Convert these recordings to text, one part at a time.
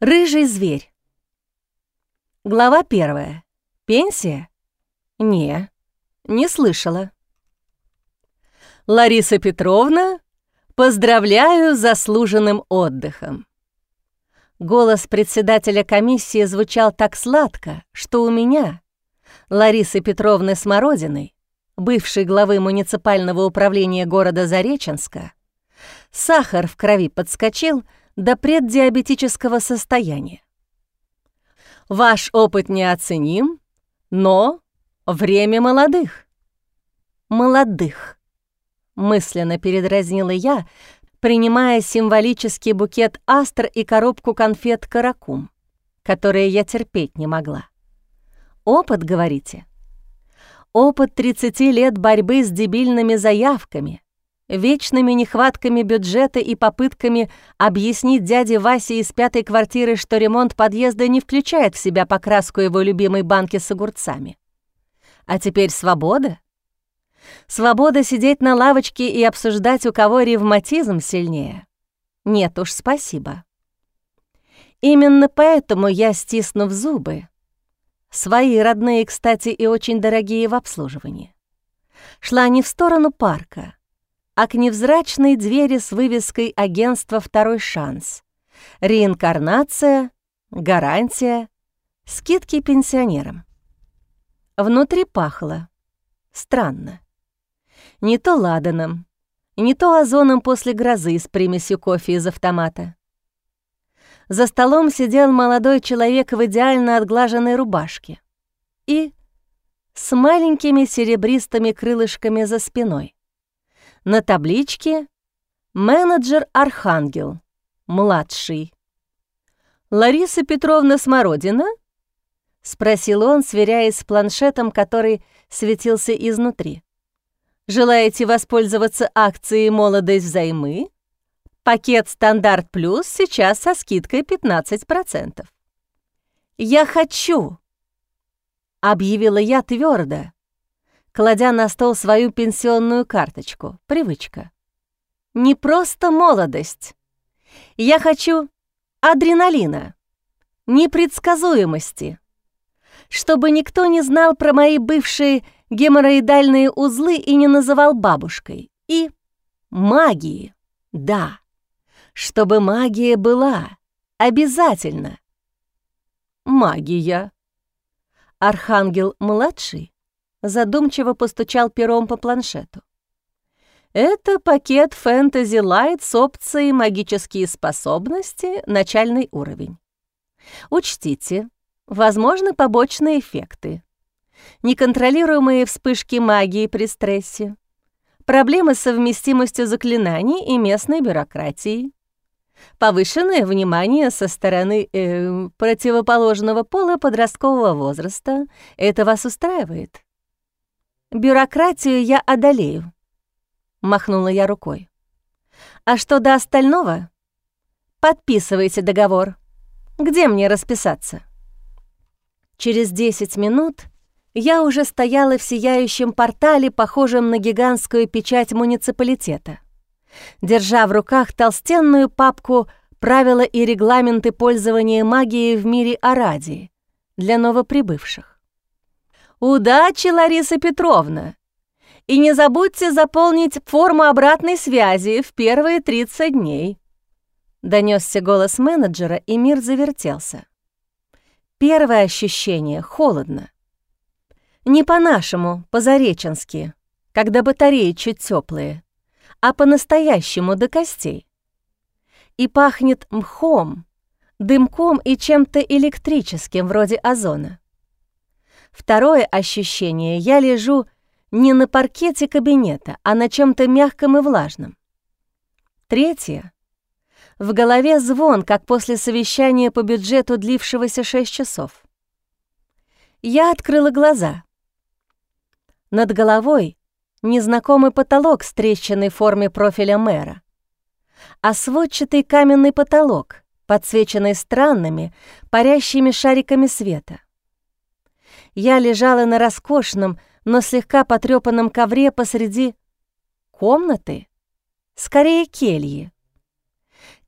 Рыжий зверь. Глава первая. Пенсия? Не, не слышала. Лариса Петровна, поздравляю с заслуженным отдыхом. Голос председателя комиссии звучал так сладко, что у меня, Ларисы Петровны Смородиной, бывшей главы муниципального управления города Зареченска, сахар в крови подскочил до преддиабетического состояния. Ваш опыт неоценим, но время молодых. Молодых. Мысленно передразнила я, принимая символический букет астр и коробку конфет «Каракум», которые я терпеть не могла. Опыт, говорите? Опыт 30 лет борьбы с дебильными заявками, вечными нехватками бюджета и попытками объяснить дяде Васе из пятой квартиры, что ремонт подъезда не включает в себя покраску его любимой банки с огурцами. А теперь свобода? Свобода сидеть на лавочке и обсуждать, у кого ревматизм сильнее? Нет уж, спасибо. Именно поэтому я, стиснув зубы, свои родные, кстати, и очень дорогие в обслуживании, шла не в сторону парка, а к невзрачной двери с вывеской агентства «Второй шанс». Реинкарнация, гарантия, скидки пенсионерам. Внутри пахло. Странно. Не то ладаном, не то озоном после грозы с примесью кофе из автомата. За столом сидел молодой человек в идеально отглаженной рубашке и с маленькими серебристыми крылышками за спиной. На табличке «Менеджер Архангел, младший». «Лариса Петровна Смородина?» — спросил он, сверяясь с планшетом, который светился изнутри. «Желаете воспользоваться акцией «Молодость взаймы»? Пакет «Стандарт Плюс» сейчас со скидкой 15%. «Я хочу!» — объявила я твердо, кладя на стол свою пенсионную карточку. Привычка. Не просто молодость. Я хочу адреналина, непредсказуемости. Чтобы никто не знал про мои бывшие геморроидальные узлы и не называл бабушкой. И магии, да. Чтобы магия была. Обязательно. Магия. Архангел-младший задумчиво постучал пером по планшету. Это пакет Fantasy Light с опцией «Магические способности. Начальный уровень». Учтите, возможны побочные эффекты. Неконтролируемые вспышки магии при стрессе, проблемы с совместимостью заклинаний и местной бюрократией, повышенное внимание со стороны э, противоположного пола подросткового возраста. Это вас устраивает? «Бюрократию я одолею», — махнула я рукой. «А что до остального? Подписывайте договор. Где мне расписаться?» Через 10 минут я уже стояла в сияющем портале, похожем на гигантскую печать муниципалитета, держа в руках толстенную папку «Правила и регламенты пользования магией в мире Арадии» для новоприбывших. «Удачи, Лариса Петровна! И не забудьте заполнить форму обратной связи в первые 30 дней». Донесся голос менеджера, и мир завертелся. Первое ощущение — холодно. Не по-нашему, по-зареченски, когда батареи чуть теплые, а по-настоящему до костей. И пахнет мхом, дымком и чем-то электрическим, вроде озона. Второе ощущение — я лежу не на паркете кабинета, а на чем то мягком и влажном. Третье — в голове звон, как после совещания по бюджету, длившегося 6 часов. Я открыла глаза. Над головой незнакомый потолок с трещиной в форме профиля мэра, а сводчатый каменный потолок, подсвеченный странными, парящими шариками света я лежала на роскошном, но слегка потрёпанном ковре посреди комнаты, скорее кельи.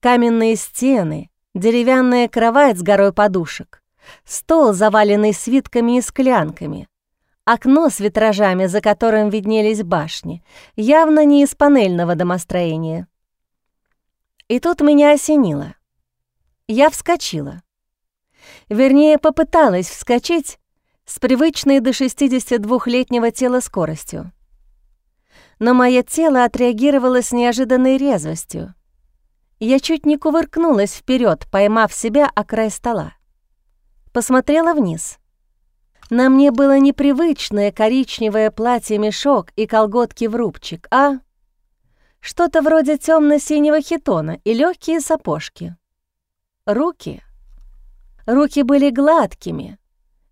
Каменные стены, Деревянная кровать с горой подушек, стол, заваленный свитками и склянками, окно с витражами, за которым виднелись башни, явно не из панельного домостроения. И тут меня осенило. Я вскочила. Вернее, попыталась вскочить с привычной до 62-летнего тела скоростью. Но мое тело отреагировало с неожиданной резвостью. Я чуть не кувыркнулась вперед, поймав себя о край стола. Посмотрела вниз. На мне было непривычное коричневое платье-мешок и колготки в рубчик, а что-то вроде темно синего хитона и легкие сапожки. Руки. Руки были гладкими,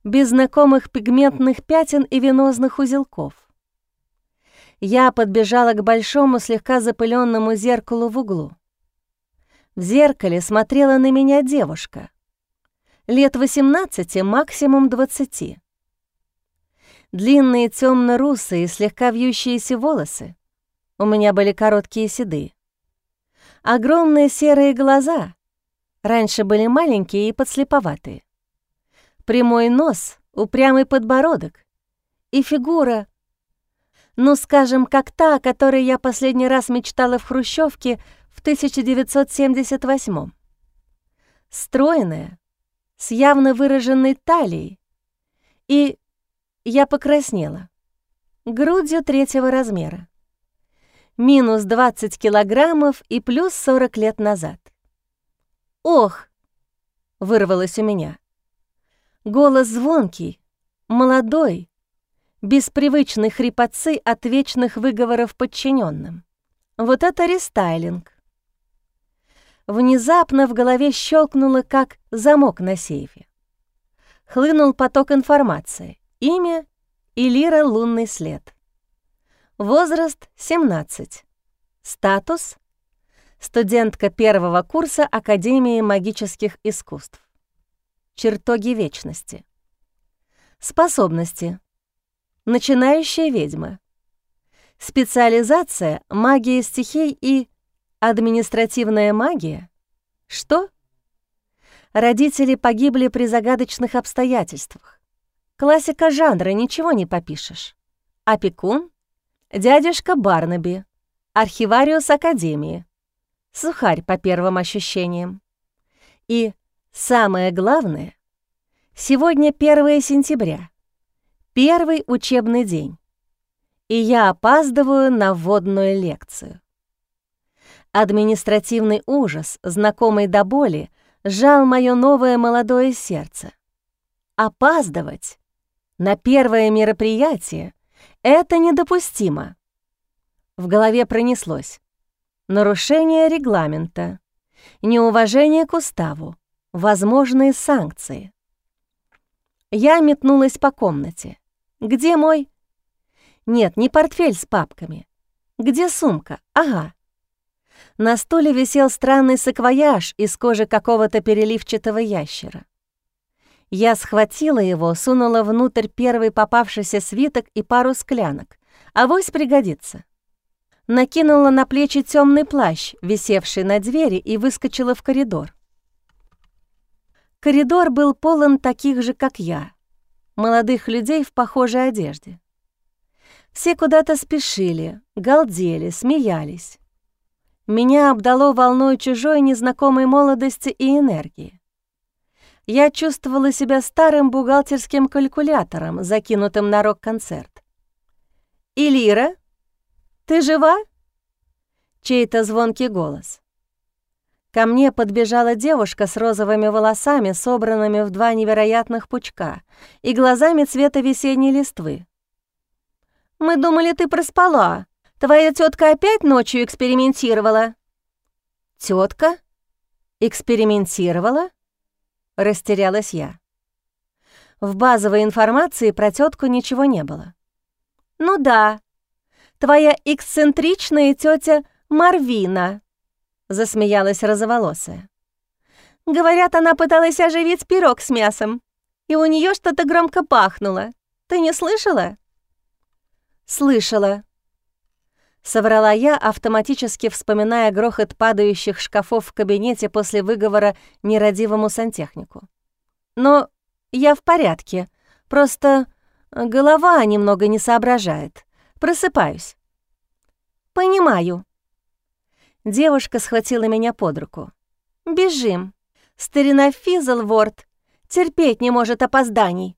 без знакомых пигментных пятен и венозных узелков. Я подбежала к большому слегка запыленному зеркалу в углу. В зеркале смотрела на меня девушка. Лет 18, максимум 20. Длинные темно-русые, слегка вьющиеся волосы. У меня были короткие седые. Огромные серые глаза. Раньше были маленькие и подслеповатые. Прямой нос, упрямый подбородок и фигура, ну, скажем, как та, о которой я последний раз мечтала в Хрущевке в 1978 Стройная, с явно выраженной талией. И я покраснела. Грудью третьего размера. Минус 20 килограммов и плюс 40 лет назад. «Ох!» — вырвалось у меня. Голос звонкий, молодой, без привычной хрипотцы от вечных выговоров подчиненным. Вот это рестайлинг. Внезапно в голове щелкнуло, как замок на сейфе. Хлынул поток информации. Имя — Илира Лунный след. Возраст — 17. Статус — студентка первого курса Академии магических искусств. Чертоги вечности. Способности. Начинающая ведьма. Специализация — магия стихий и Административная магия? Что? Родители погибли при загадочных обстоятельствах. Классика жанра, ничего не попишешь. Опекун? Дядюшка Барнаби. Архивариус Академии. Сухарь по первым ощущениям. И самое главное, сегодня 1 сентября, первый учебный день, и я опаздываю на вводную лекцию. Административный ужас, знакомый до боли, сжал мое новое молодое сердце. Опаздывать на первое мероприятие — это недопустимо. В голове пронеслось. Нарушение регламента, неуважение к уставу, возможные санкции. Я метнулась по комнате. Где мой? Нет, не портфель с папками. Где сумка? Ага. На стуле висел странный саквояж из кожи какого-то переливчатого ящера. Я схватила его, сунула внутрь первый попавшийся свиток и пару склянок. Авось пригодится. Накинула на плечи темный плащ, висевший на двери, и выскочила в коридор. Коридор был полон таких же, как я, молодых людей в похожей одежде. Все куда-то спешили, галдели, смеялись. Меня обдало волной чужой незнакомой молодости и энергии. Я чувствовала себя старым бухгалтерским калькулятором, закинутым на рок-концерт. «Илира, ты жива?» Чей-то звонкий голос. Ко мне подбежала девушка с розовыми волосами, собранными в два невероятных пучка, и глазами цвета весенней листвы. «Мы думали, ты проспала», Твоя тетка опять ночью экспериментировала?» Тетка экспериментировала?» — растерялась я. В базовой информации про тетку ничего не было. «Ну да, твоя эксцентричная тетя Марвина», — засмеялась розоволосая. «Говорят, она пыталась оживить пирог с мясом, и у нее что-то громко пахнуло. Ты не слышала?» «Слышала», Соврала я, автоматически вспоминая грохот падающих шкафов в кабинете после выговора нерадивому сантехнику. «Но я в порядке, просто голова немного не соображает. Просыпаюсь». «Понимаю». Девушка схватила меня под руку. «Бежим. Старина Физлворд терпеть не может опозданий.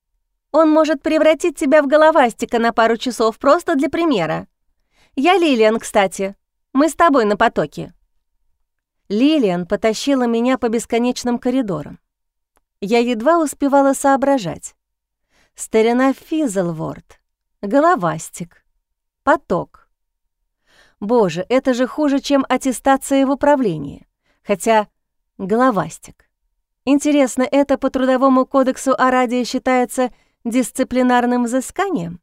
Он может превратить тебя в головастика на пару часов просто для примера. Я Лилиан, кстати. Мы с тобой на потоке». Лилиан потащила меня по бесконечным коридорам. Я едва успевала соображать. Старина Физлворд, головастик, поток. Боже, это же хуже, чем аттестация в управлении. Хотя головастик. Интересно, это по Трудовому кодексу Арадия считается дисциплинарным взысканием?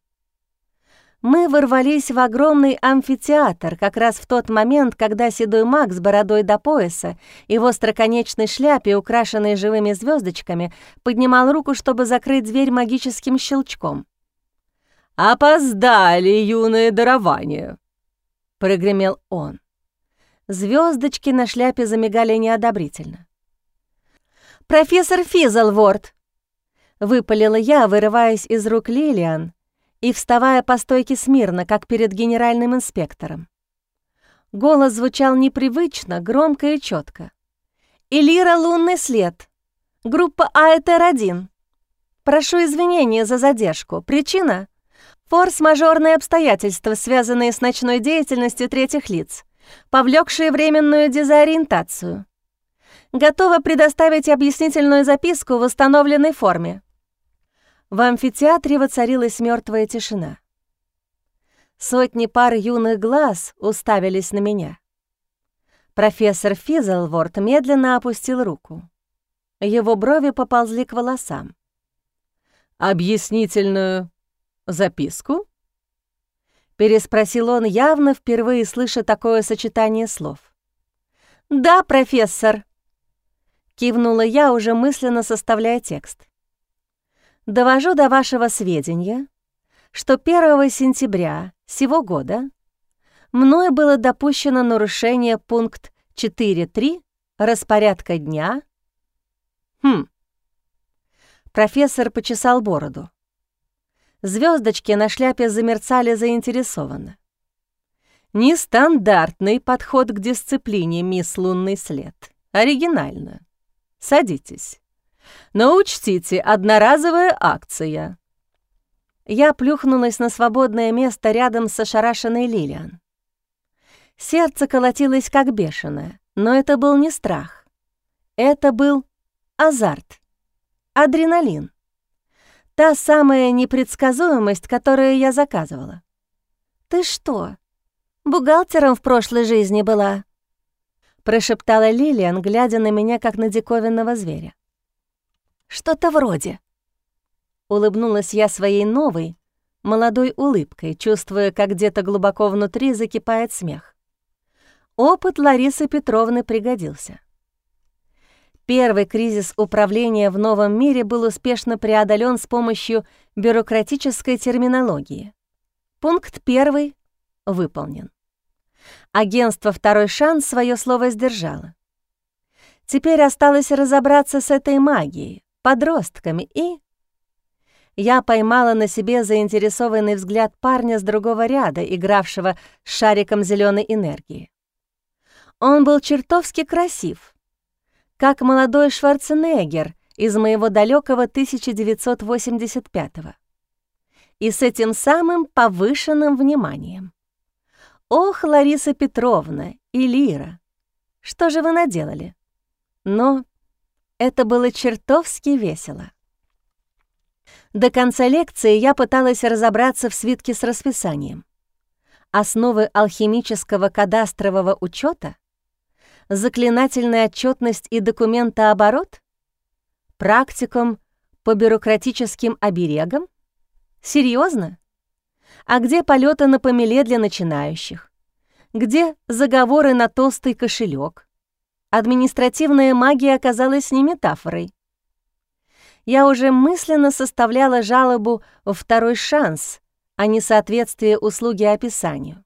Мы ворвались в огромный амфитеатр как раз в тот момент, когда седой маг с бородой до пояса и в остроконечной шляпе, украшенной живыми звездочками, поднимал руку, чтобы закрыть дверь магическим щелчком. «Опоздали, юное дарование!» — прогремел он. Звездочки на шляпе замигали неодобрительно. «Профессор Физелворд!» — выпалила я, вырываясь из рук Лилиан и вставая по стойке смирно, как перед генеральным инспектором. Голос звучал непривычно, громко и четко. «Элира «Лунный след». Группа АЭТР-1. Прошу извинения за задержку. Причина — форс-мажорные обстоятельства, связанные с ночной деятельностью третьих лиц, повлекшие временную дезориентацию. Готова предоставить объяснительную записку в установленной форме. В амфитеатре воцарилась мертвая тишина. Сотни пар юных глаз уставились на меня. Профессор Физелворд медленно опустил руку. Его брови поползли к волосам. «Объяснительную записку?» Переспросил он, явно впервые слыша такое сочетание слов. «Да, профессор!» Кивнула я, уже мысленно составляя текст. Довожу до вашего сведения, что 1 сентября сего года мною было допущено нарушение пункт 4.3 распорядка дня. Хм. Профессор почесал бороду. Звездочки на шляпе замерцали заинтересованно. Нестандартный подход к дисциплине, мисс Лунный след. Оригинально. Садитесь. Но учтите, одноразовая акция». Я плюхнулась на свободное место рядом с ошарашенной Лилиан. Сердце колотилось как бешеное, но это был не страх. Это был азарт, адреналин. Та самая непредсказуемость, которую я заказывала. «Ты что, бухгалтером в прошлой жизни была?» прошептала Лилиан, глядя на меня, как на диковинного зверя. Что-то вроде. Улыбнулась я своей новой, молодой улыбкой, чувствуя, как где-то глубоко внутри закипает смех. Опыт Ларисы Петровны пригодился. Первый кризис управления в новом мире был успешно преодолен с помощью бюрократической терминологии. Пункт первый выполнен. Агентство «Второй шанс» свое слово сдержало. Теперь осталось разобраться с этой магией, подростками и... Я поймала на себе заинтересованный взгляд парня с другого ряда, игравшего с шариком зеленой энергии. Он был чертовски красив, как молодой Шварценеггер из моего далекого 1985-го. И с этим самым повышенным вниманием. Ох, Лариса Петровна и Лира, что же вы наделали? Но это было чертовски весело. До конца лекции я пыталась разобраться в свитке с расписанием. Основы алхимического кадастрового учета, заклинательная отчетность и документооборот, практикум по бюрократическим оберегам? Серьезно? А где полеты на помеле для начинающих? Где заговоры на толстый кошелек? Административная магия оказалась не метафорой. Я уже мысленно составляла жалобу второй шанс, а не соответствие услуги описанию.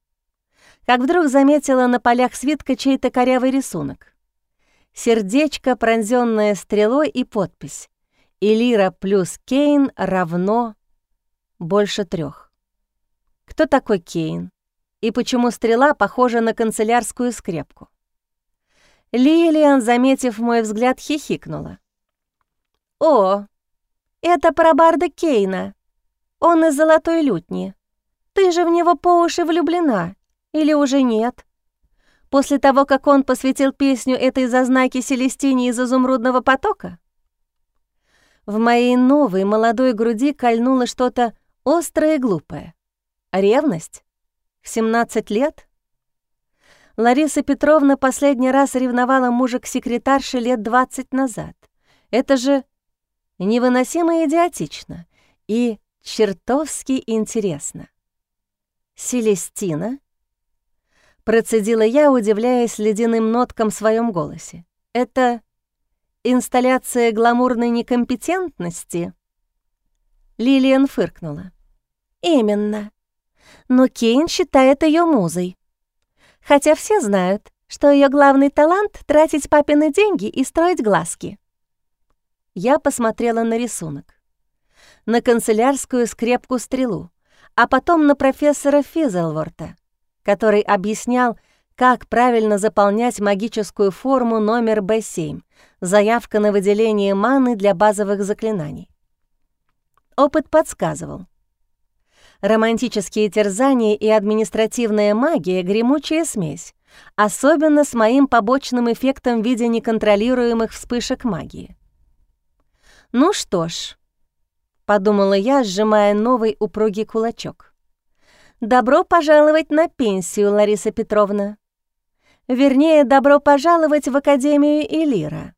Как вдруг заметила на полях свитка чей-то корявый рисунок. Сердечко, пронзённое стрелой и подпись. Илира плюс Кейн равно больше трех. Кто такой Кейн? И почему стрела похожа на канцелярскую скрепку? Лилиан, заметив мой взгляд, хихикнула. «О, это про Кейна. Он из золотой лютни. Ты же в него по уши влюблена. Или уже нет? После того, как он посвятил песню этой зазнаки Селестине из изумрудного потока?» В моей новой молодой груди кольнуло что-то острое и глупое. Ревность? В 17 лет? Лариса Петровна последний раз ревновала мужа к секретарше лет 20 назад. Это же невыносимо идиотично и чертовски интересно. «Селестина?» Процедила я, удивляясь ледяным ноткам в своем голосе. «Это инсталляция гламурной некомпетентности?» Лилиан фыркнула. «Именно. Но Кейн считает ее музой. Хотя все знают, что ее главный талант — тратить папины деньги и строить глазки». Я посмотрела на рисунок. На канцелярскую скрепку-стрелу, а потом на профессора Физелворта, который объяснял, как правильно заполнять магическую форму номер Б7, заявка на выделение маны для базовых заклинаний. Опыт подсказывал. Романтические терзания и административная магия — гремучая смесь, особенно с моим побочным эффектом в виде неконтролируемых вспышек магии. «Ну что ж», — подумала я, сжимая новый упругий кулачок. «Добро пожаловать на пенсию, Лариса Петровна. Вернее, добро пожаловать в Академию Элира.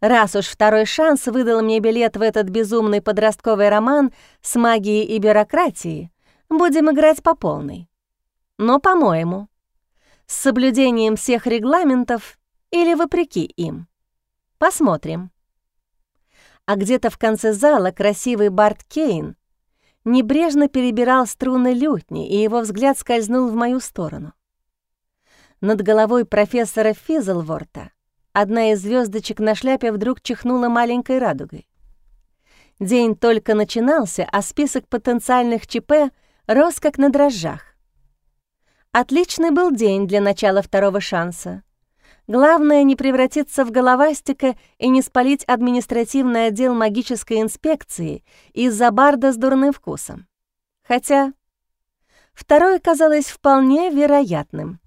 Раз уж второй шанс выдал мне билет в этот безумный подростковый роман с магией и бюрократией, будем играть по полной. Но, по-моему, с соблюдением всех регламентов или вопреки им. Посмотрим а где-то в конце зала красивый Барт Кейн небрежно перебирал струны лютни, и его взгляд скользнул в мою сторону. Над головой профессора Физелворта одна из звездочек на шляпе вдруг чихнула маленькой радугой. День только начинался, а список потенциальных ЧП рос как на дрожжах. Отличный был день для начала второго шанса. Главное не превратиться в головастика и не спалить административный отдел магической инспекции из-за барда с дурным вкусом. Хотя второе казалось вполне вероятным.